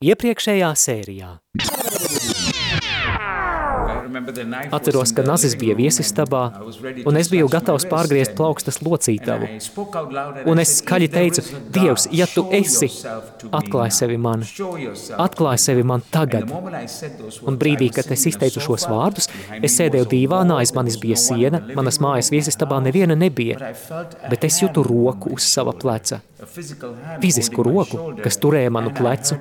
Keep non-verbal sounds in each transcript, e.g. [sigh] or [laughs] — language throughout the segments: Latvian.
Iepriekšējā sērijā. Atceros, ka Nazis bija viesistabā, un es biju gatavs pārgriezt plaukstas locītavu. Un es skaļi teicu, Dievs, ja tu esi, atklāj sevi man, atklāj sevi man tagad. Un brīdī, kad es izteicu šos vārdus, es sēdēju dīvānā, aiz manis bija siena, manas mājas viesistabā neviena nebija, bet es jūtu roku uz sava pleca, fizisku roku, kas turēja manu plecu,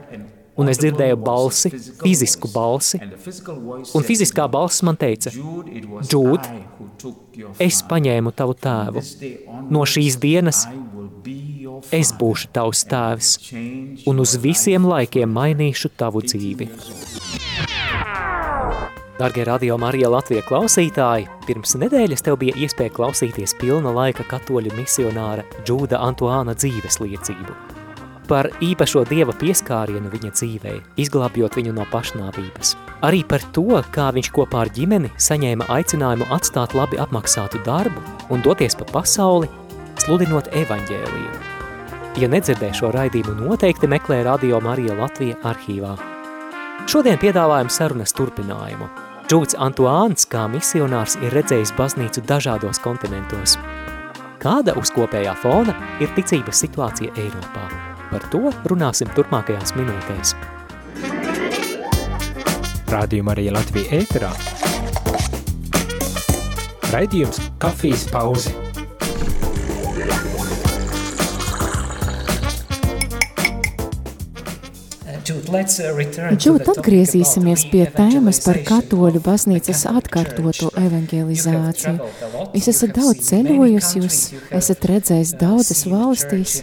un es dzirdēju balsi, fizisku balsi, un fiziskā balss man teica, Džūd, es paņēmu tavu tēvu. No šīs dienas es būšu tavs tēvs, un uz visiem laikiem mainīšu tavu dzīvi. Dargie radio Marija Latvija klausītāji, pirms nedēļas tev bija iespēja klausīties pilna laika katoļu misionāra Džūda Antuāna dzīves liecību par īpašo dieva pieskārienu viņa dzīvē, izglābjot viņu no pašnāvības. Arī par to, kā viņš kopā ar ģimeni saņēma aicinājumu atstāt labi apmaksātu darbu un doties pa pasauli, sludinot evaņģēliju. Ja nedzirdē šo raidījumu, noteikti meklē Radio Marija Latvija arhīvā. Šodien piedāvājam sarunas turpinājumu. Džūts Antuāns kā misionārs ir redzējis baznīcu dažādos kontinentos. Kāda uz kopējā fona ir ticības situācija Eiropā? Par to runāsim turpmākajās minūtēs. Rādījumā arī Latvija ēterā. Raidījums Kafijas pauze. Džūt, atgriezīsimies pie tēmas par katoļu baznīcas atkārtoto evangelizāciju. Jūs esat daudz ceļojusi, jūs esat redzējis daudzas valstīs,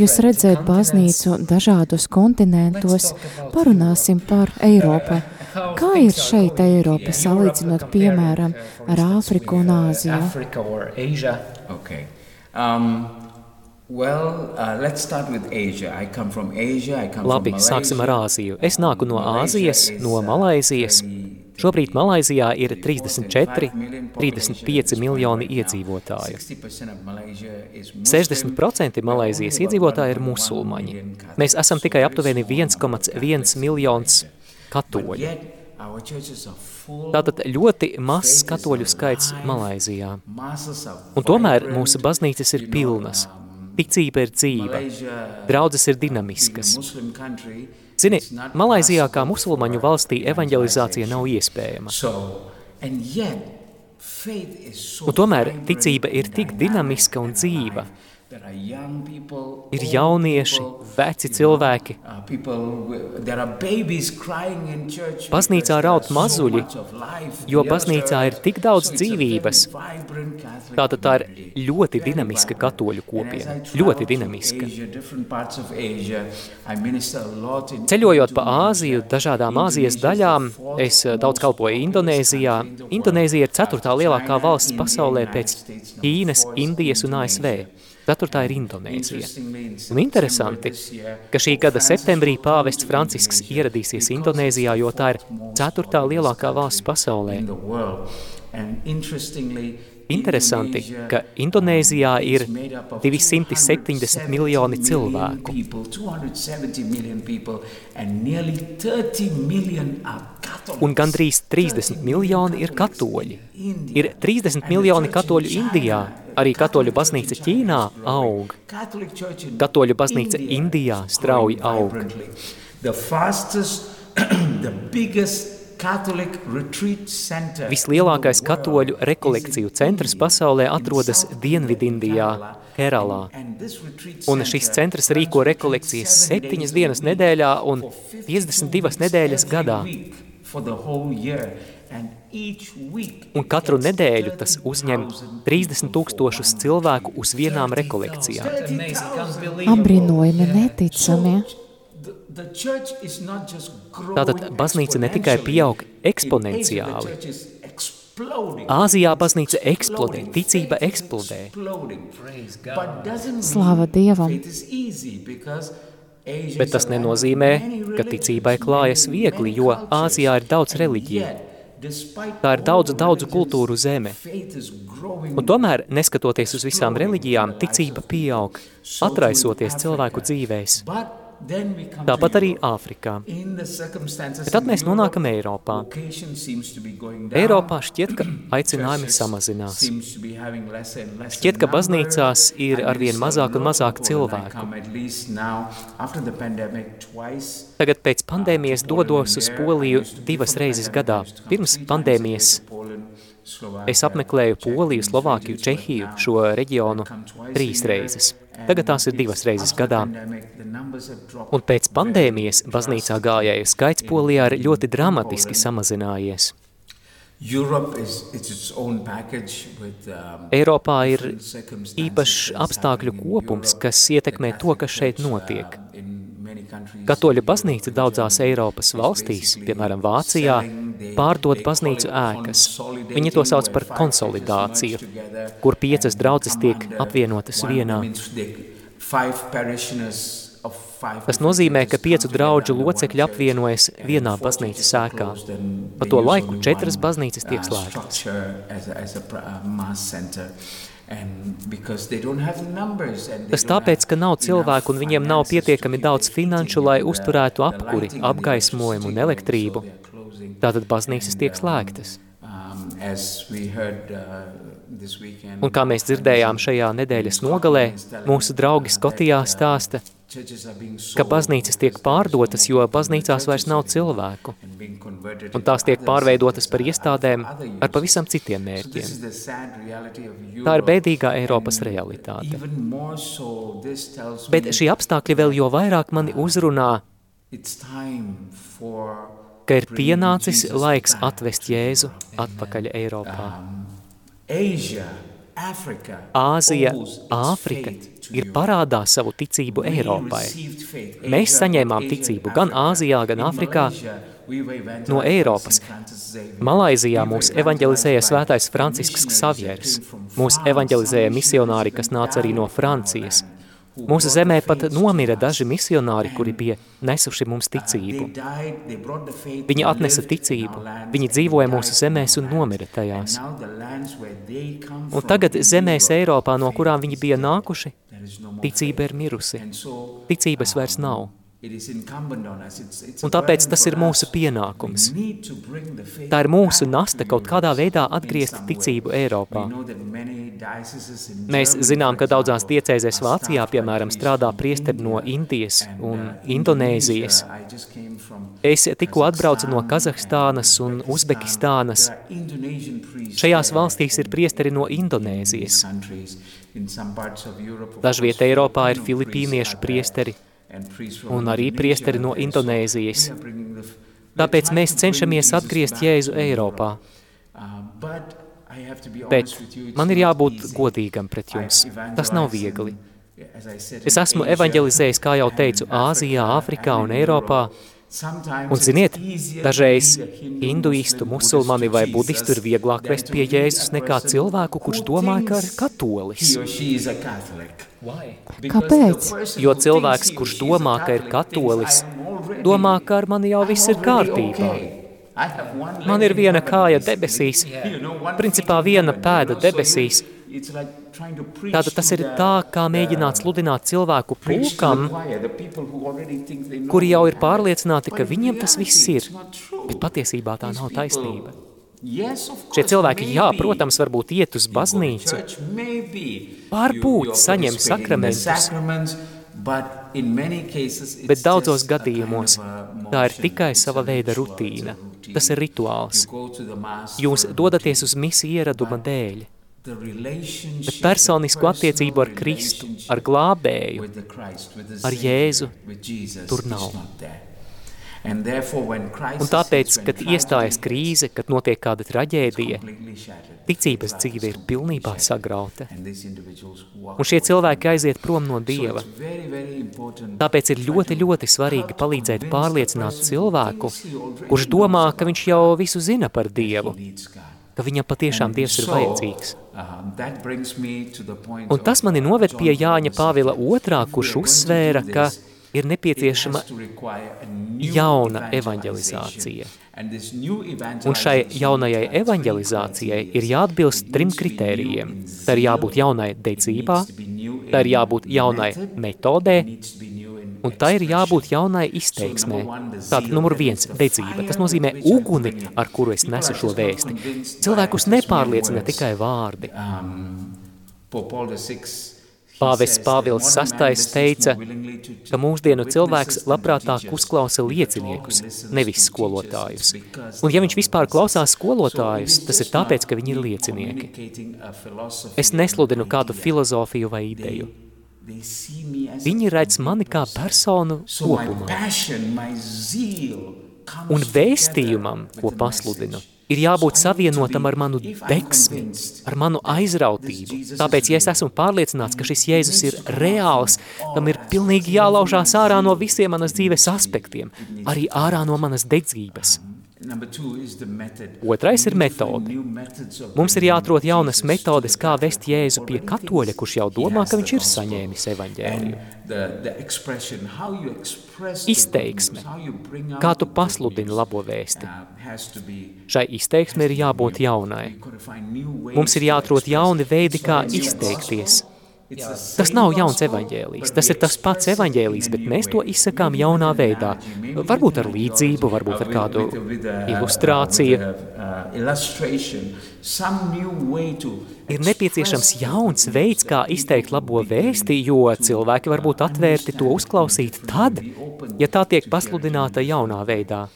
jūs redzējat baznīcu dažādos kontinentos, parunāsim par Eiropu. Kā ir šeit Eiropa? Salīdzinot, piemēram, ar Āfriku un Āziju? Okay. Um, Well, uh, let's start with Asia. I come from Asia. I come Labi, from sāksim ar Āziju. Es nāku no Āzijas, no Malaizijas. Šobrīd Malaizijā ir 34, 35 miljoni iedzīvotāju. 60% Malaizijas iedzīvotāji ir musulmaņi. Mēs esam tikai aptuveni 1,1 miljons katoļu. Tātad ļoti mazs katoļu skaits Malaizijā. Un tomēr mūsu baznīcas ir pilnas. Ticība ir dzīva, draudzes ir dinamiskas. Zini, Malaizijā kā musulmaņu valstī evanģelizācija nav iespējama. Un tomēr ticība ir tik dinamiska un dzīva, Ir jaunieši, veci cilvēki. Baznīcā raud mazuļi, jo baznīcā ir tik daudz dzīvības. Tātad tā ir ļoti dinamiska katoļu kopiena, ļoti dinamiska. Ceļojot pa Āziju, dažādām Āzijas daļām, es daudz kalpoju Indonēzijā. Indonēzija ir ceturtā lielākā valsts pasaulē pēc Ķīnas, Indijas un ASV. Ceturtā ir Indonēzija. Un interesanti, ka šī gada septembrī pāvests Francisks ieradīsies Indonēzijā, jo tā ir ceturtā lielākā valsts pasaulē. Interesanti, ka Indonēzijā ir 270 miljoni cilvēku. Un gandrīz 30 miljoni ir katoļi. Ir 30 miljoni katoļu Indijā, arī katoļu baznīca Ķīnā aug. Katoļu baznīca Indijā strauji aug. [clears throat] Vislielākais katoļu rekolekciju centrs pasaulē atrodas Dienvidindijā, Keralā. Un šis centrs rīko rekolekcijas septiņas dienas nedēļā un 52 nedēļas gadā. Un katru nedēļu tas uzņem 30 tūkstošus cilvēku uz vienām rekolekcijām. Apbrīnojami neticami. Tātad baznīca ne tikai pieaug eksponenciāli, Āzijā baznīca eksplodē, ticība eksplodē. Slāva Dievam! Bet tas nenozīmē, ka ticībai klājas viegli, jo Āzijā ir daudz reliģiju. Tā ir daudzu, daudzu kultūru zeme. Un tomēr, neskatoties uz visām reliģijām, ticība pieaug, atraisoties cilvēku dzīvēs. Tāpat arī Āfrikā. Tad mēs nonākam Eiropā. Eiropā šķiet, ka aicinājumi samazinās. Šķiet, ka baznīcās ir arvien mazāk un mazāk cilvēku. Tagad pēc pandēmijas dodos uz Poliju divas reizes gadā. Pirms pandēmijas es apmeklēju Poliju, Slovākiju, Čehiju, šo reģionu trīs reizes. Tagad tās ir divas reizes gadā. Un pēc pandēmijas baznīcā gājēju skaits Polijā ir ļoti dramatiski samazinājies. Eiropā ir īpašs apstākļu kopums, kas ietekmē to, kas šeit notiek. Katoļu baznīca daudzās Eiropas valstīs, piemēram Vācijā, pārdod baznīcu ēkas. Viņi to sauc par konsolidāciju, kur piecas draudzes tiek apvienotas vienā. Tas nozīmē, ka piecu draudžu locekļi apvienojas vienā baznīcas ēkā. Pa to laiku četras baznīcas tiek slēgtas. Tas tāpēc, ka nav cilvēku un viņiem nav pietiekami daudz finanšu, lai uzturētu apkuri, apgaismojumu un elektrību. Tātad baznīcas tiek slēgtas. Um, uh, un kā mēs dzirdējām šajā nedēļas nogalē, mūsu draugi Skotijā stāsta, ka baznīcas tiek pārdotas, jo baznīcās vairs nav cilvēku, un tās tiek pārveidotas par iestādēm ar pavisam citiem mērķiem. Tā ir bēdīgā Eiropas realitāte. Bet šī apstākļi vēl jo vairāk mani uzrunā ka ir pienācis laiks atvest Jēzu atpakaļ Eiropā. Āzija, Āfrika ir parādā savu ticību Eiropai. Mēs saņēmām ticību gan Āzijā, gan Āfrikā no Eiropas. Malaizijā mūs evaņģelizēja svētais Francisks Savieris. Mūs evaņģelizēja misionāri, kas nāca arī no Francijas. Mūsu zemē pat nomira daži misionāri, kuri bija nesuši mums ticību. Viņi atnesa ticību, viņi dzīvoja mūsu zemēs un nomira tajās. Un tagad zemēs Eiropā, no kurām viņi bija nākuši, ticība ir mirusi. Ticības vairs nav. Un tāpēc tas ir mūsu pienākums. Tā ir mūsu nasta kaut kādā veidā atgriezt ticību Eiropā. Mēs zinām, ka daudzās diecēzēs Vācijā, piemēram, strādā priesteri no Indijas un Indonēzijas. Es tikko atbraucu no Kazahstānas un Uzbekistānas. Šajās valstīs ir priesteri no Indonēzijas. Dažviet Eiropā ir filipīniešu priesteri – un arī priesteri no Indonēzijas. Tāpēc mēs cenšamies atgriezt Jēzu Eiropā. Bet man ir jābūt godīgam pret jums. Tas nav viegli. Es esmu evaņģelizējis, kā jau teicu, Āzijā, Āfrikā un Eiropā, Un ziniet, dažreiz hinduistu, musulmani vai budistu ir vieglāk vest pie Jēzus nekā cilvēku, kurš domā, ka ir katolis. Kāpēc? Jo cilvēks, kurš domā, ka ir katolis, domā, ka ar mani jau viss ir kārtībā. Man ir viena kāja debesīs, principā viena pēda debesīs, Tātad tas ir tā, kā mēģināt sludināt cilvēku pulkam, kuri jau ir pārliecināti, ka viņiem tas viss ir, bet patiesībā tā nav taisnība. Šie cilvēki, jā, protams, varbūt iet uz baznīcu, pārbūt saņem sakramentus, bet daudzos gadījumos tā ir tikai sava veida rutīna. Tas ir rituāls. Jūs dodaties uz misiju ieraduma dēļ. Bet personisku attiecību ar Kristu, ar glābēju, ar Jēzu, tur nav. Un tāpēc, kad iestājas krīze, kad notiek kāda traģēdija, ticības dzīve ir pilnībā sagrauta. Un šie cilvēki aiziet prom no Dieva. Tāpēc ir ļoti, ļoti svarīgi palīdzēt pārliecināt cilvēku, kurš domā, ka viņš jau visu zina par Dievu ka viņam patiešām Dievs ir vajadzīgs. Un tas mani noved pie Jāņa Pāvila otrā, kurš uzsvēra, ka ir nepieciešama jauna evanģelizācija. Un šai jaunajai evanģelizācijai ir jāatbilst trim kritērijiem. Tā ir jābūt jaunai dedzībā, tā ir jābūt jaunai metodē Un tā ir jābūt jaunai izteiksmē. Tātad numur viens – dedzība. Tas nozīmē uguni, ar kuru es nesu šo vēsti. Cilvēkus nepārliecina tikai vārdi. Pāvests Pāvils VI teica, ka mūsdienu cilvēks labprātāk uzklausa lieciniekus, nevis skolotājus. Un ja viņš vispār klausās skolotājus, tas ir tāpēc, ka viņi ir liecinieki. Es nesludinu kādu filozofiju vai ideju. Viņi redz mani kā personu kopumā. Un vēstījumam, ko pasludinu, ir jābūt savienotam ar manu deksmi, ar manu aizrautību. Tāpēc, ja es esmu pārliecināts, ka šis Jēzus ir reāls, tam ir pilnīgi jālaužās ārā no visiem manas dzīves aspektiem, arī ārā no manas dedzības. Otrais ir metode. Mums ir jāatrod jaunas metodes, kā vest Jēzu pie katoļa, kurš jau domā, ka viņš ir saņēmis evaņģēliju. Izteiksme. Kā tu pasludini labo vēsti? Šai izteiksme ir jābūt jaunai. Mums ir jāatrod jauni veidi, kā izteikties – Tas nav jauns evaņģēlijs, tas ir tas pats evaņģēlijs, bet mēs to izsakām jaunā veidā. Varbūt ar līdzību, varbūt ar kādu ilustrāciju. Ir nepieciešams jauns veids, kā izteikt labo vēsti, jo cilvēki var būt atvērti to uzklausīt tad, ja tā tiek pasludināta jaunā veidā.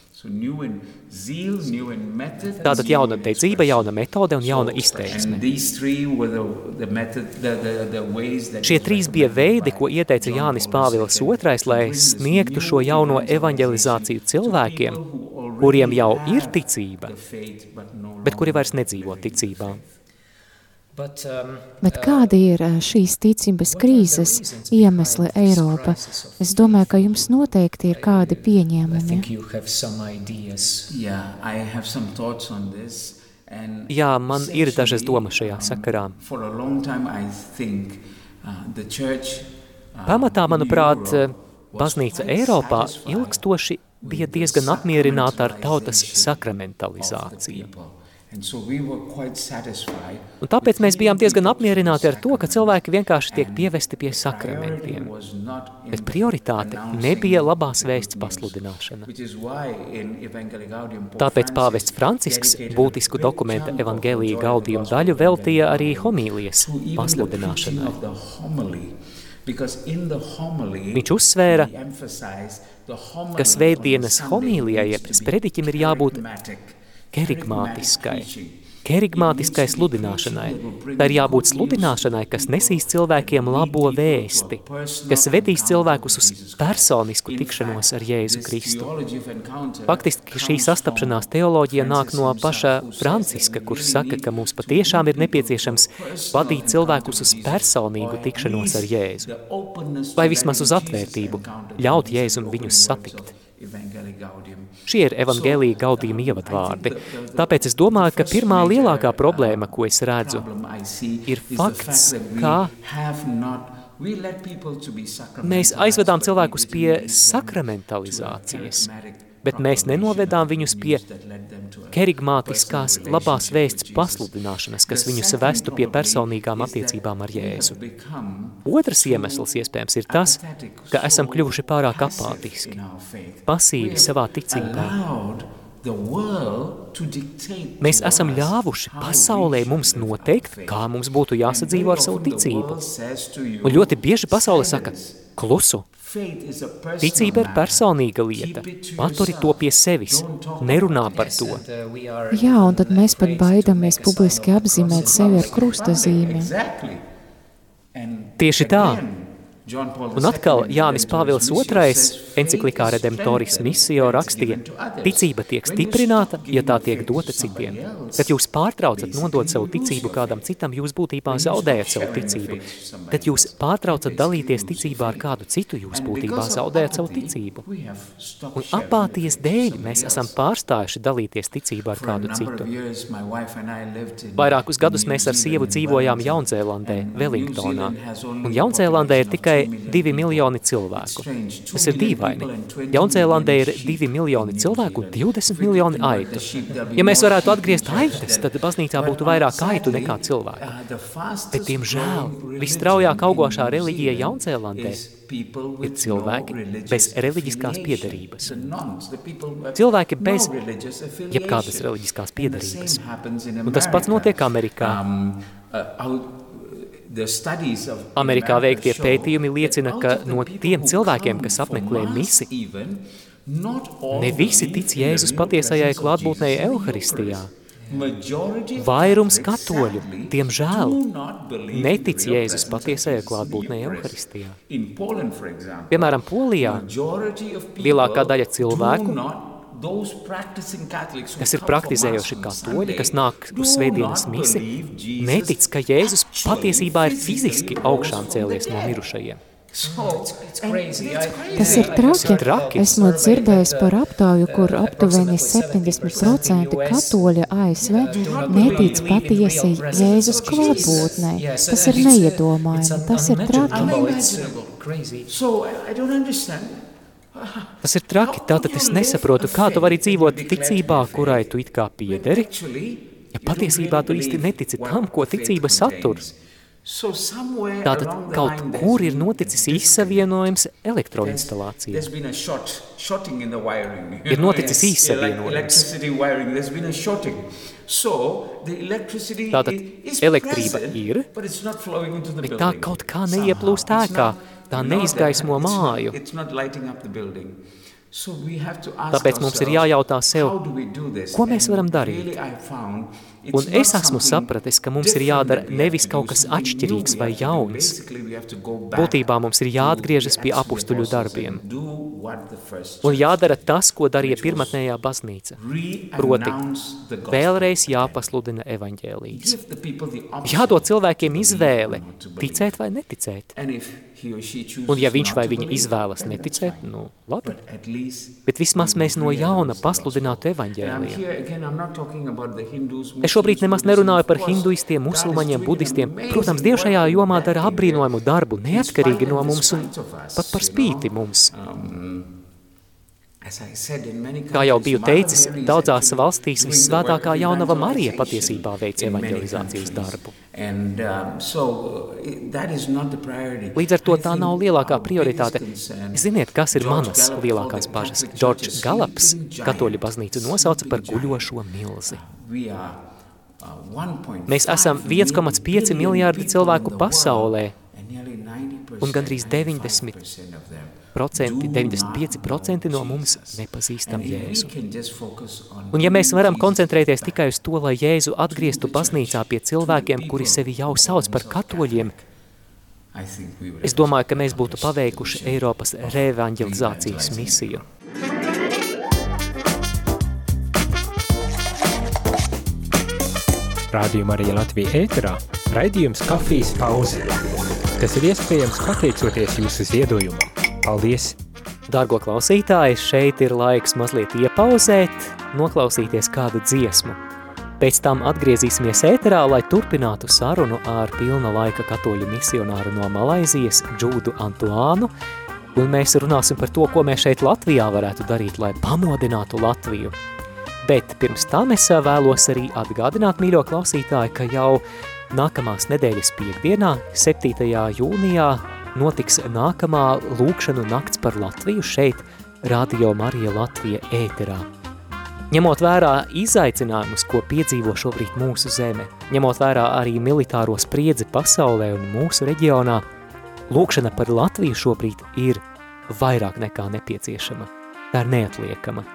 Tātad jauna dedzība, jauna metode un jauna izteiksme. Šie trīs bija veidi, ko ieteica Jānis Pāvils II, lai sniegtu šo jauno evanģelizāciju cilvēkiem, kuriem jau ir ticība, bet kuri vairs nedzīvo ticībā. Bet um, kādi ir uh, šīs ticības krīzes iemesli Eiropa? Es domāju, ka jums noteikti ir kādi pieņēmumi. Jā, man ir dažas domas šajā sakarā. Uh, uh, Pamatā, manuprāt, baznīca Eiropā ilgstoši bija diezgan apmierināta ar tautas sakramentalizāciju. Un tāpēc mēs bijām diezgan apmierināti ar to, ka cilvēki vienkārši tiek pievesti pie sakramentiem. Bet prioritāte nebija labās vēsts pasludināšana. Tāpēc pāvests Francisks būtisku dokumenta evangelija gaudījumu daļu veltīja arī homīlijas pasludināšanai. Viņš uzsvēra, ka svētdienas homīlijai, jeb sprediķim ir jābūt kerigmātiskai, kerigmātiskai sludināšanai. Tā ir jābūt sludināšanai, kas nesīs cilvēkiem labo vēsti, kas vedīs cilvēkus uz personisku tikšanos ar Jēzu Kristu. Faktiski šī sastapšanās teoloģija nāk no paša Franciska, kurš saka, ka mums patiešām ir nepieciešams vadīt cilvēkus uz personīgu tikšanos ar Jēzu, vai vismaz uz atvērtību, ļaut Jēzum viņus satikt. Šie ir evaņģēlīja gaudījuma ievadvārdi. Tāpēc es domāju, ka pirmā lielākā problēma, ko es redzu, ir fakts, ka mēs aizvedām cilvēkus pie sakramentalizācijas bet mēs nenovedām viņus pie kerigmātiskās labās vēsts pasludināšanas, kas viņus vestu pie personīgām attiecībām ar Jēzu. Otrs iemesls iespējams ir tas, ka esam kļuvuši pārāk apātiski, pasīvi savā ticībā. Mēs esam ļāvuši pasaulē mums noteikt, kā mums būtu jāsadzīvo ar savu ticību. Un ļoti bieži pasaule saka, klusu, Ticība ir personīga lieta. Paturi to pie sevis. Nerunā par to. Jā, un tad mēs pat baidamies publiski apzīmēt sevi ar krustazīmi. Tieši tā. Un atkal Jānis Pāvils II enciklikā Redemptoris Missio rakstīja, ticība tiek stiprināta, ja tā tiek dota citiem. Kad jūs pārtraucat nodot savu ticību kādam citam, jūs būtībā zaudējat savu ticību. Kad jūs pārtraucat dalīties ticībā ar kādu citu, jūs būtībā zaudējat savu ticību. Un apātijas dēļ mēs esam pārstājuši dalīties ticībā ar kādu citu. Vairākus gadus mēs ar sievu dzīvojām Jaunzēlandē, Wellingtonā. Un Jaunzēlandē ir tikai tikai divi miljoni cilvēku. Tas ir dīvaini. Jaunzēlandē ir divi miljoni cilvēku un 20 miljoni aitu. Ja mēs varētu atgriezt aitas, tad baznīcā būtu vairāk aitu nekā cilvēku. Bet, diemžēl, visstraujāk augošā reliģija Jaunzēlandē ir cilvēki bez reliģiskās piedarības. Cilvēki bez jebkādas reliģiskās piedarības. Un tas pats notiek Amerikā. Amerikā veiktie pētījumi liecina, ka no tiem cilvēkiem, kas apmeklē misi, ne visi tic Jēzus patiesajai klātbūtnei Euharistijā. Vairums katoļu, diemžēl, netic Jēzus patiesajai klātbūtnē Euharistijā. Piemēram, Polijā lielākā daļa cilvēku, kas ir praktizējoši katoļi, kas nāk uz svētdienas misi, netic, ka Jēzus patiesībā ir fiziski augšām cēlies no mirušajiem. Tas ir traki. traki. Esmu dzirdējis par aptauju, kur aptuveni 70% katoļa ASV netic patiesi Jēzus klātbūtnē. Tas ir neiedomājami, tas ir traki. Tas ir traki, tātad es nesaprotu, kā tu vari dzīvot ticībā, kurai tu it kā piederi, ja patiesībā tu īsti netici tam, ko ticība satur. Tātad kaut kur ir noticis izsavienojums elektroinstalācijā. Ir noticis izsavienojums. Tātad elektrība ir, bet tā kaut kā neieplūst ēkā, tā neizgaismo māju. Tāpēc mums ir jājautā sev, ko mēs varam darīt? Un es esmu sapratis, ka mums ir jādara nevis kaut kas atšķirīgs vai jauns. Būtībā mums ir jāatgriežas pie apustuļu darbiem. Un jādara tas, ko darīja pirmatnējā baznīca. Proti, vēlreiz jāpasludina evaņģēlijas. Jādod cilvēkiem izvēle, ticēt vai neticēt. Un ja viņš vai viņa izvēlas neticēt, nu labi. Bet vismaz mēs no jauna pasludinātu evaņģēliju. Es šobrīd nemaz nerunāju par hinduistiem, musulmaņiem, budistiem. Protams, Dievs šajā jomā dara apbrīnojumu darbu, neatkarīgi no mums un pat par spīti mums. Kā jau biju teicis, daudzās valstīs vissvētākā jaunava Marija patiesībā veic evanģelizācijas darbu. Um, Līdz ar to tā nav lielākā prioritāte. Ziniet, kas ir manas lielākās bažas? Džordžs Galaps, katoļu baznīcu nosauca par guļošo milzi. Uh, Mēs esam 1,5 miljārdi cilvēku pasaulē, un gandrīz 90 95% no mums nepazīstam Jēzu. Un ja mēs varam koncentrēties tikai uz to, lai Jēzu atgrieztu baznīcā pie cilvēkiem, kuri sevi jau sauc par katoļiem, es domāju, ka mēs būtu paveikuši Eiropas reevanģelizācijas misiju. Rādījumā arī Latvija ēterā raidījums kafijas pauze, kas ir iespējams pateicoties jūsu ziedojumam. Paldies! Dargo klausītāji, šeit ir laiks mazliet iepauzēt, noklausīties kādu dziesmu. Pēc tam atgriezīsimies ēterā, lai turpinātu sarunu ar pilna laika katoļu misionāru no Malaizijas, Džūdu Antuānu, un mēs runāsim par to, ko mēs šeit Latvijā varētu darīt, lai pamodinātu Latviju. Bet pirms tam es vēlos arī atgādināt, mīļo klausītāji, ka jau nākamās nedēļas piekdienā, 7. jūnijā, notiks nākamā lūkšanu nakts par Latviju šeit, Radio Marija Latvija ēterā. Ņemot vērā izaicinājumus, ko piedzīvo šobrīd mūsu zeme, ņemot vērā arī militāro spriedzi pasaulē un mūsu reģionā, lūkšana par Latviju šobrīd ir vairāk nekā nepieciešama. Tā ir neatliekama.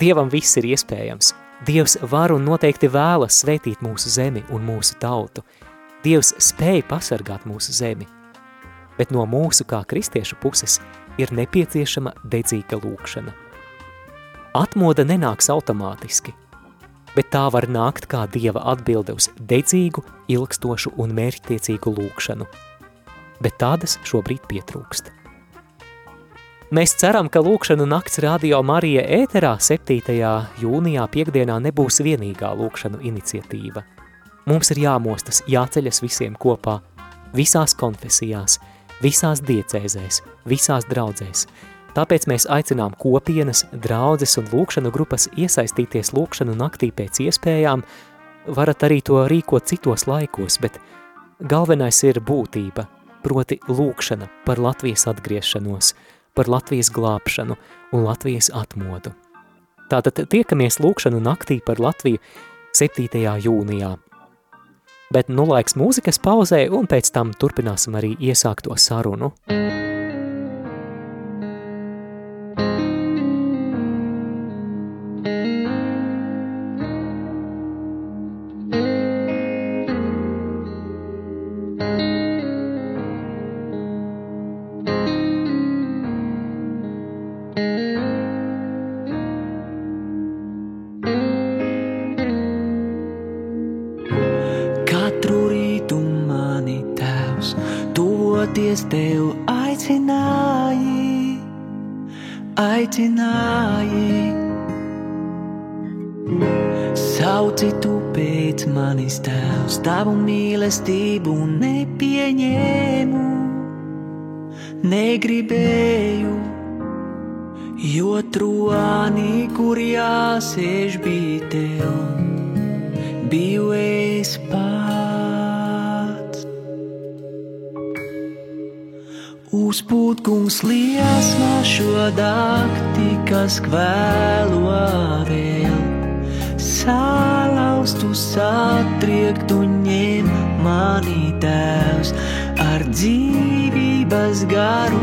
Dievam viss ir iespējams. Dievs var un noteikti vēlas svētīt mūsu zemi un mūsu tautu. Dievs spēja pasargāt mūsu zemi bet no mūsu kā kristiešu puses ir nepieciešama dedzīga lūkšana. Atmoda nenāks automātiski, bet tā var nākt kā Dieva atbilde uz dedzīgu, ilgstošu un mērķtiecīgu lūkšanu, bet tādas šobrīd pietrūkst. Mēs ceram, ka lūkšanu nakts radio Marija ēterā 7. jūnijā piekdienā nebūs vienīgā lūkšanu iniciatīva. Mums ir jāmostas, jāceļas visiem kopā, visās konfesijās – visās diecēzēs, visās draudzēs. Tāpēc mēs aicinām kopienas, draudzes un lūkšanu grupas iesaistīties lūkšanu naktī pēc iespējām, varat arī to rīkot citos laikos, bet galvenais ir būtība, proti lūkšana par Latvijas atgriešanos, par Latvijas glābšanu un Latvijas atmodu. Tātad tiekamies lūkšanu naktī par Latviju 7. jūnijā. Bet nu laiks mūzikas pauzē un pēc tam turpināsim arī iesākto sarunu. Aicināji. Sauci tu pēc manis tēvs, tavu mīlestību nepieņēmu, negribēju, jo troņi, kur jāsēž bija tev, biju kungs liesmā šo dakti, kas kvēlo vēl. Sālaustu satriektu ņem mani tēvs ar dzīvības garu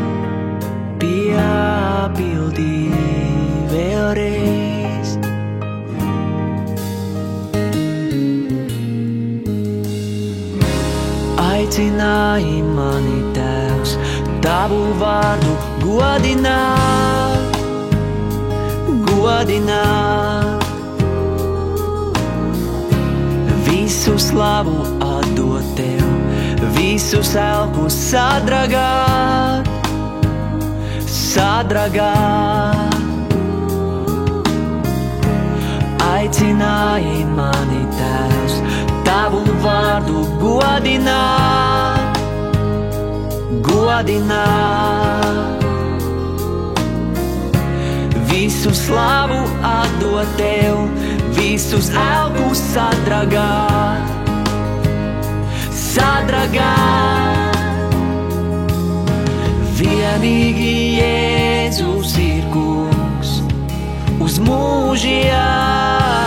piepildī vēlreiz. Aicināji mani tavu vārdu godināt, godināt. Visu slavu atdot tev, visu selku sadragāt, sadragāt. Aicināji mani tēvs, tavu vārdu godināt godināt. Visu slavu atdot tev, visus elkus sadragāt, sadragāt. Vienīgi Jēzus ir kungs uz mūžiem,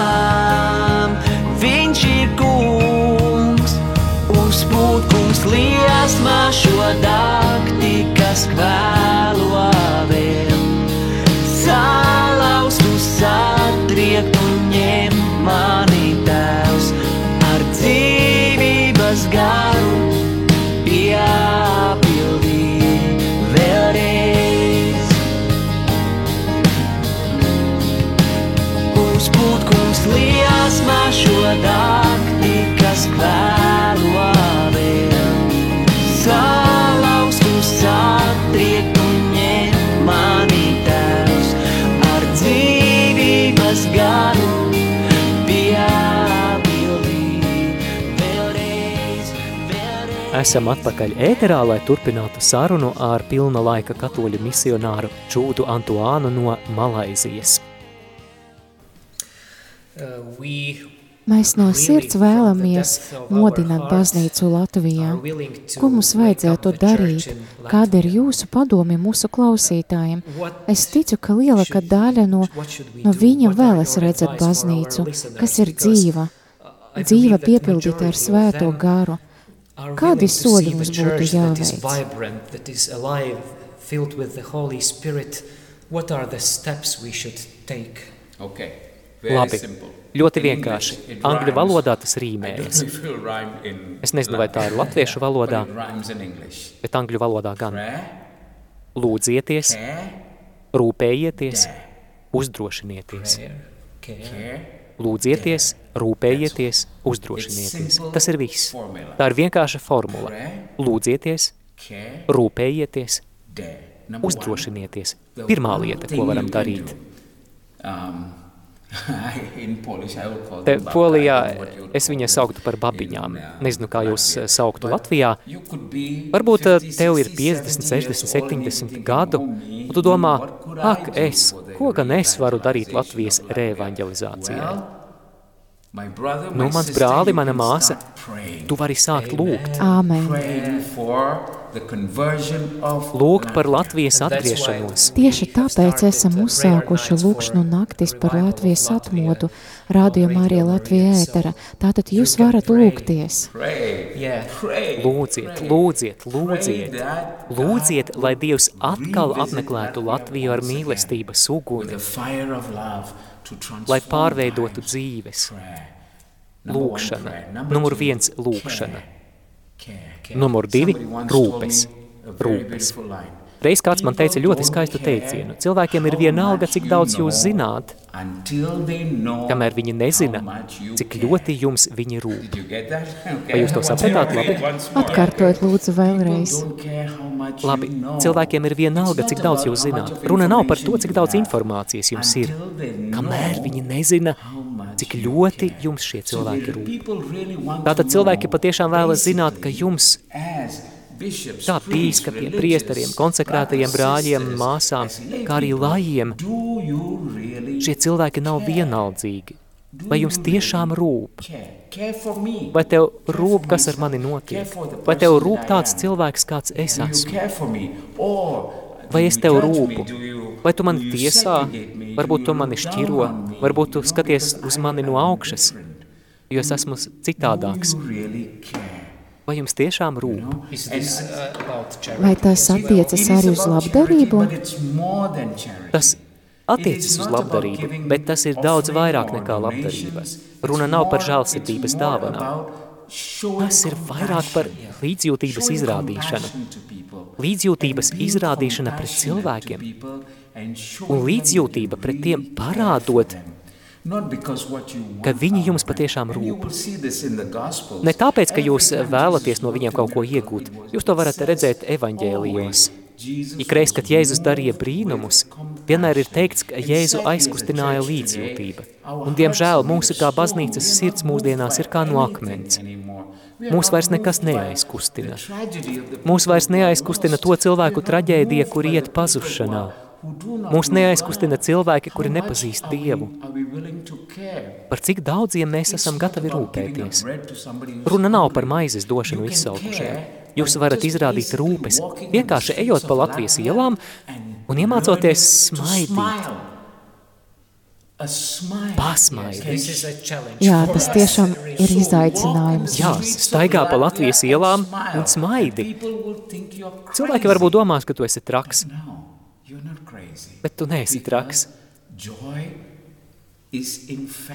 Esam atpakaļ ēterā, lai turpinātu sarunu ar pilna laika katoļu misionāru Čūdu Antuānu no Malaizijas. Uh, Mēs no sirds vēlamies modināt baznīcu Latvijā. Ko mums vajadzētu darīt? Kāda ir jūsu padomi mūsu klausītājiem? Es ticu, ka lielākā daļa no, no viņiem vēlas redzēt baznīcu, kas ir dzīva, dzīva piepildīta ar svēto garu. Kādi soļi mums būtu jāveic? Okay. Labi. Ļoti vienkārši. Angļu valodā tas rīmējas. [laughs] Es nezinu, vai tā ir latviešu valodā, bet angļu valodā gan. Lūdzieties, rūpējieties, uzdrošinieties. Lūdzieties, rūpējieties, uzdrošinieties. Tas ir viss. Tā ir vienkārša formula. Lūdzieties, rūpējieties, uzdrošinieties. Pirmā lieta, ko varam darīt. Um, [laughs] Te Polijā es viņas sauktu par babiņām. uh, Nezinu, kā jūs eh, sauktu Latvijā. Varbūt 50, tev ir 60, 50, 70 60, years old and you're 70 thinking, gadu, "Oh, me, un tu domā, ak, es, ko gan es varu darīt Latvijas of Nu, my mans brāli, mana māsa, tu vari sākt lūgt. Āmen. Praying for the conversion of Lūgt par Latvia. Latvijas atgriešanos. Tieši tāpēc esam uzsākuši lūkšanu naktis par Latvijas atmodu, rādījumā arī Latvija ētera. Tātad jūs varat lūgties. Lūdziet, lūdziet, lūdziet. Lūdziet, lai Dievs atkal apmeklētu Latvia Latviju ar mīlestības uguni, lai pārveidotu dzīves. Lūkšana. Numur viens - lūkšana. Numur divi rūpes. Rūpes. Reiz kāds man teica ļoti skaistu teicienu. Cilvēkiem ir vienalga, cik daudz jūs zināt, kamēr viņi nezina, cik ļoti jums viņi rūp. [laughs] Vai jūs to sapratāt labi? Atkārtojiet lūdzu vēlreiz. Labi, cilvēkiem ir vienalga, cik daudz jūs zināt. Runa nav par to, cik daudz informācijas jums ir, kamēr viņi nezina, cik ļoti jums šie cilvēki rūp. Tātad cilvēki patiešām vēlas zināt, ka jums, tā bīskapiem, priesteriem, konsekrētajiem brāļiem, māsām, kā arī lajiem, šie cilvēki nav vienaldzīgi. Vai jums tiešām rūp? Vai tev rūp, kas ar mani notiek? Vai tev rūp tāds cilvēks, kāds es esmu? Vai es tev rūpu? Vai tu mani tiesā? Varbūt tu mani šķiro? Varbūt tu skaties uz mani no augšas, jo es esmu citādāks? Vai jums tiešām rūp? Uh? Vai tas attiecas arī uz labdarību? Tas attiecas uz labdarību, bet tas ir daudz vairāk nekā labdarība. Runa nav par žēlsirdības dāvanām. Tas ir vairāk par līdzjūtības izrādīšanu. Līdzjūtības izrādīšana pret cilvēkiem un līdzjūtība pret tiem parādot, ka viņi jums patiešām rūp. Ne tāpēc, ka jūs vēlaties no viņiem kaut ko iegūt. Jūs to varat redzēt evaņģēlijos. Ikreiz, kad Jēzus darīja brīnumus, vienmēr ir teikts, ka Jēzu aizkustināja līdzjūtība. Un, diemžēl, mūsu kā baznīcas sirds mūsdienās ir kā no akmens. Mūs vairs nekas neaizkustina. Mūs vairs neaizkustina to cilvēku traģēdija, kur iet pazušanā. Mūs neaizkustina cilvēki, kuri nepazīst Dievu. Par cik daudziem mēs esam gatavi rūpēties. Runa nav par maizes došanu izsalkušajiem. Jūs varat izrādīt rūpes, vienkārši ejot pa Latvijas ielām un iemācoties smaidīt. Pasmaidīt. Jā, tas tiešām ir izaicinājums. Jā, staigā pa Latvijas ielām un smaidi. Cilvēki varbūt domās, ka tu esi traks, bet tu neesi traks.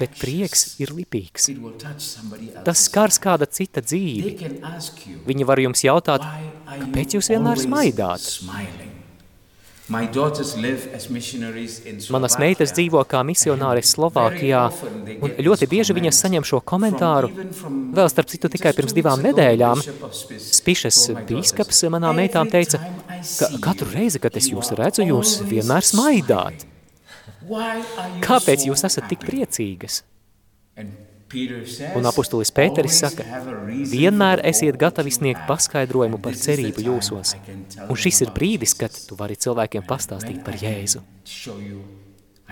Bet prieks ir lipīgs. Tas skars kāda cita dzīvi. Viņi var jums jautāt, kāpēc jūs vienmēr smaidāt? Manas meitas dzīvo kā misionāris Slovākijā, un ļoti bieži viņas saņem šo komentāru. Vēl starp citu tikai pirms divām nedēļām Spišas bīskaps manām meitām teica, ka katru reizi, kad es jūs redzu, jūs vienmēr smaidāt. Kāpēc jūs esat tik priecīgas? Un apustulis Pēteris saka, vienmēr esiet gatavi sniegt paskaidrojumu par cerību jūsos. Un šis ir brīdis, kad tu vari cilvēkiem pastāstīt par Jēzu.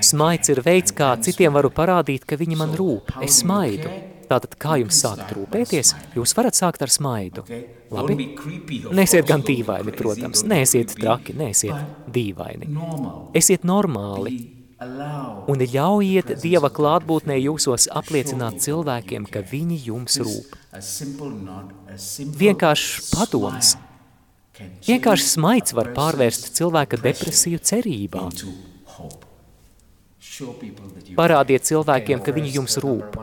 Smaids ir veids, kā citiem varu parādīt, ka viņi man rūp. Es smaidu. Tātad, kā jums sākt rūpēties, jūs varat sākt ar smaidu. Labi? Nesiet gan dīvaini, protams. Neesiet traki, neesiet dīvaini. Esiet normāli. Un ļaujiet Dieva klātbūtnē jūsos apliecināt cilvēkiem, ka viņi jums rūp. Vienkārši padoms. Vienkārši smaids var pārvērst cilvēka depresiju cerībā. Parādiet cilvēkiem, ka viņi jums rūp.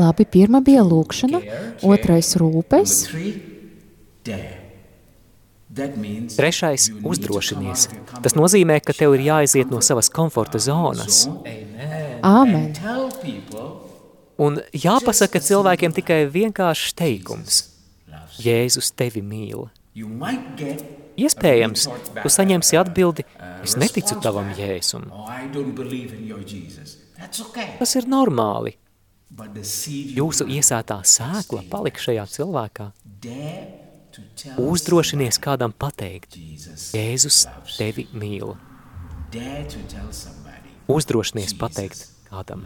Labi, pirmā bija lūkšana, otrais rūpes, Trešais – uzdrošinies. Tas nozīmē, ka tev ir jāiziet no savas komforta zonas. āmen. Un jāpasaka cilvēkiem tikai vienkāršs teikums. Jēzus tevi mīl. iespējams, tu saņemsi atbildi, es neticu tavam jēsum. Tas ir normāli. Jūsu iesētā sēkla palika šajā cilvēkā. Uzdrošinies kādam pateikt, Jēzus tevi mīl. Uzdrošinies pateikt kādam,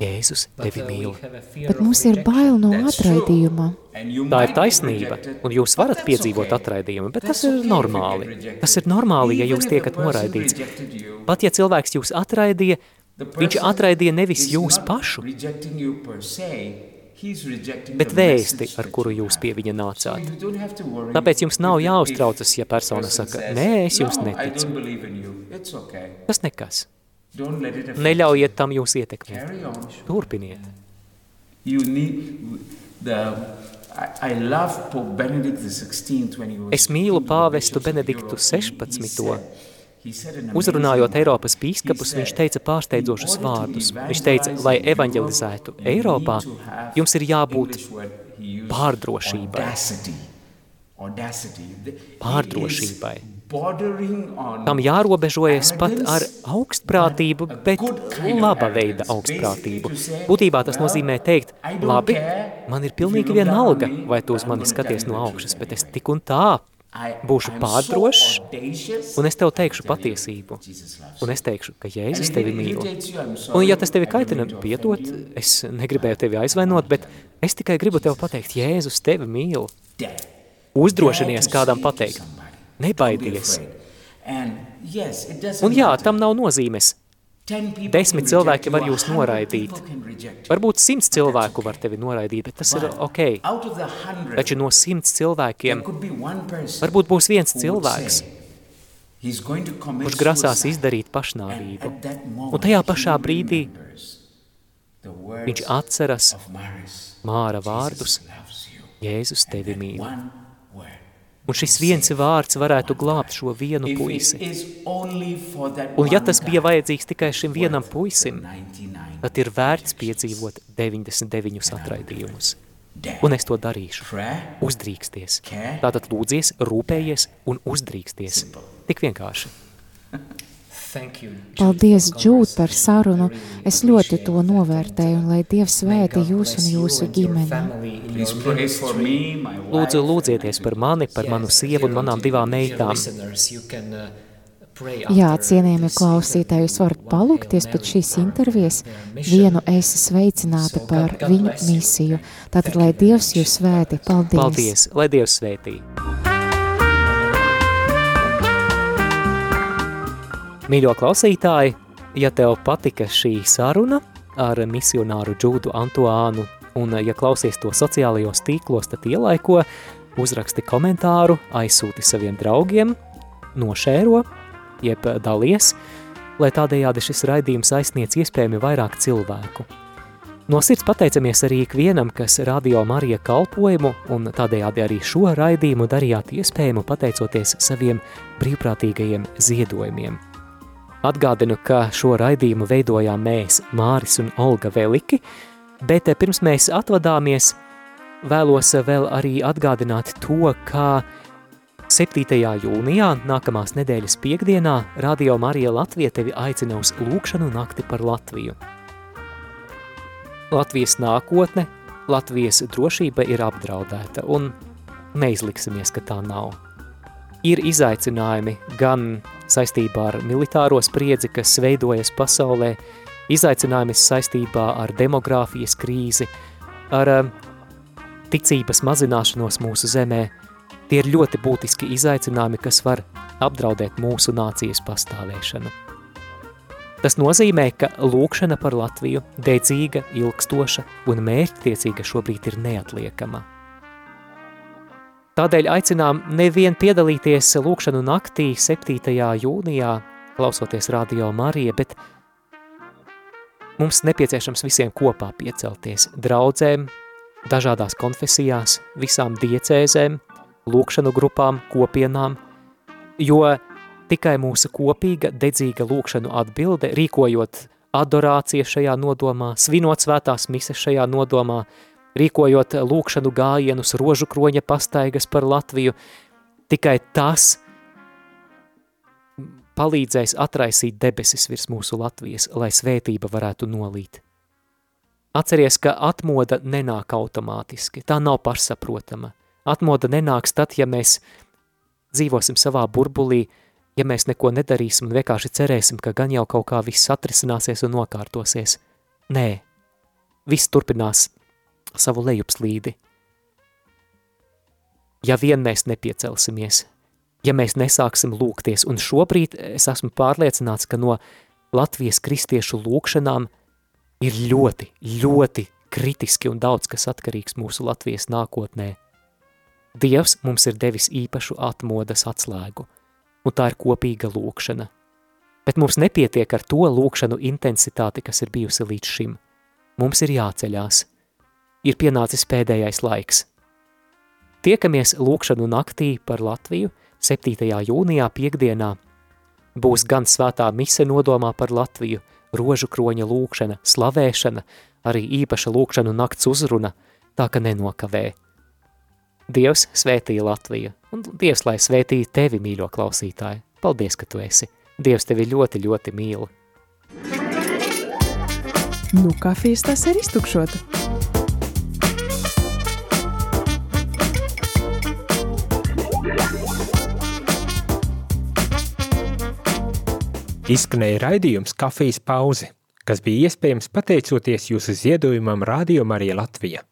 Jēzus tevi mīl. Bet mums ir bail no atraidījuma. Tā ir taisnība, un jūs varat piedzīvot atraidījumu, bet tas ir normāli. Tas ir normāli, ja jūs tiekat noraidīts. Pat ja cilvēks jūs atraidīja, Viņš atraidīja nevis jūs pašu, bet vēsti, ar kuru jūs pie viņa nācāt. Tāpēc jums nav jāuztraucas, ja persona saka, nē, es jums neticu. Tas nekas. Neļaujiet tam jūs ietekmēt. Turpiniet. Es mīlu pāvestu Benediktu 16. Uzrunājot Eiropas bīskapus, viņš teica pārsteidzošus vārdus. Viņš teica, lai evanģelizētu Eiropā, jums ir jābūt pārdrošībai. Pārdrošībai. Tam jārobežojas pat ar augstprātību, bet laba veida augstprātību. Būtībā tas nozīmē teikt, labi, man ir pilnīgi vienalga, vai tu uz mani skaties no augšas, bet es tik un tā būšu pārdrošs, un es tev teikšu patiesību, un es teikšu, ka Jēzus tevi mīl. Un ja tas tevi kaitina, piedot, es negribēju tevi aizvainot, bet es tikai gribu tev pateikt, Jēzus tevi mīl. Uzdrošinies kādam pateikt, nebaidies. Un jā, tam nav nozīmes. Desmit cilvēki var jūs noraidīt. Varbūt simts cilvēku var tevi noraidīt, bet tas ir ok. Taču no simts cilvēkiem varbūt būs viens cilvēks, kurš grasās izdarīt pašnāvību. Un tajā pašā brīdī viņš atceras Māra vārdus, Jēzus tevi mīl. Un šis viens vārds varētu glābt šo vienu puisi. Un ja tas bija vajadzīgs tikai šim vienam puisim, tad ir vērts piedzīvot 99 atraidījumus. Un es to darīšu. Uzdrīksties. Tātad lūdzies, rūpējies un uzdrīksties. Tik vienkārši. [laughs] Paldies, Džūt, par sarunu. Es ļoti to novērtēju, un lai Dievs svēti jūs un jūsu ģimeni. Lūdzu, lūdzieties par mani, par manu sievu un manām divām meitām. Jā, cienījamie klausītāji, jūs varat palūkties pēc šīs intervijas. Vienu esi sveicināti par viņu misiju. Tātad, lai Dievs jūs svēti. Paldies! Paldies! Lai Dievs svētī! Mīļo klausītāji, ja tev patika šī saruna ar misionāru Džūdu Antuānu un ja klausies to sociālajos tīklos, tad ielaiko, uzraksti komentāru, aizsūti saviem draugiem, nošēro, jeb dalies, lai tādējādi šis raidījums aizsniedz iespējami vairāk cilvēku. No sirds pateicamies arī ikvienam, kas radio Marija kalpojumu un tādējādi arī šo raidījumu darījāt iespējamu pateicoties saviem brīvprātīgajiem ziedojumiem. Atgādinu, ka šo raidījumu veidojām mēs, Māris un Olga Veliki, bet pirms mēs atvadāmies, vēlos vēl arī atgādināt to, ka 7. jūnijā, nākamās nedēļas piekdienā, Radio Marija Latvija tevi aicina uz lūkšanu nakti par Latviju. Latvijas nākotne, Latvijas drošība ir apdraudēta, un neizliksimies, ka tā nav. Ir izaicinājumi gan saistībā ar militāro spriedzi, kas veidojas pasaulē, izaicinājumi saistībā ar demogrāfijas krīzi, ar um, ticības mazināšanos mūsu zemē. Tie ir ļoti būtiski izaicinājumi, kas var apdraudēt mūsu nācijas pastāvēšanu. Tas nozīmē, ka lūkšana par Latviju dedzīga, ilgstoša un mērķtiecīga šobrīd ir neatliekama. Tādēļ aicinām nevien piedalīties lūkšanu naktī 7. jūnijā, klausoties Radio Marija, bet mums nepieciešams visiem kopā piecelties draudzēm, dažādās konfesijās, visām diecēzēm, lūkšanu grupām, kopienām, jo tikai mūsu kopīga, dedzīga lūkšanu atbilde, rīkojot adorācija šajā nodomā, svinot svētās mises šajā nodomā, rīkojot lūkšanu gājienus, rožu kroņa pastaigas par Latviju, tikai tas palīdzējis atraisīt debesis virs mūsu Latvijas, lai svētība varētu nolīt. Atceries, ka atmoda nenāk automātiski, tā nav pašsaprotama. Atmoda nenāks tad, ja mēs dzīvosim savā burbulī, ja mēs neko nedarīsim un vienkārši cerēsim, ka gan jau kaut kā viss atrisināsies un nokārtosies. Nē, viss turpinās savu lejupslīdi. Ja vien mēs nepiecelsimies, ja mēs nesāksim lūgties, un šobrīd es esmu pārliecināts, ka no Latvijas kristiešu lūkšanām ir ļoti, ļoti kritiski un daudz, kas atkarīgs mūsu Latvijas nākotnē. Dievs mums ir devis īpašu atmodas atslēgu, un tā ir kopīga lūkšana. Bet mums nepietiek ar to lūkšanu intensitāti, kas ir bijusi līdz šim. Mums ir jāceļās. Ir pienācis pēdējais laiks. Tiekamies lūkšanu naktī par Latviju 7. jūnijā piekdienā. Būs gan svētā mise nodomā par Latviju, rožu kroņa lūkšana, slavēšana, arī īpaša lūkšanu nakts uzruna, tā ka nenokavē. Dievs svētīja Latviju, un Dievs lai svētīja tevi, mīļo klausītāji. Paldies, ka tu esi. Dievs tevi ļoti, ļoti mīl. Nu, kafijas tas ir iztukšota. Izskanēja raidījums kafijas pauze, kas bija iespējams pateicoties jūsu ziedojumam Radio Marija Latvija.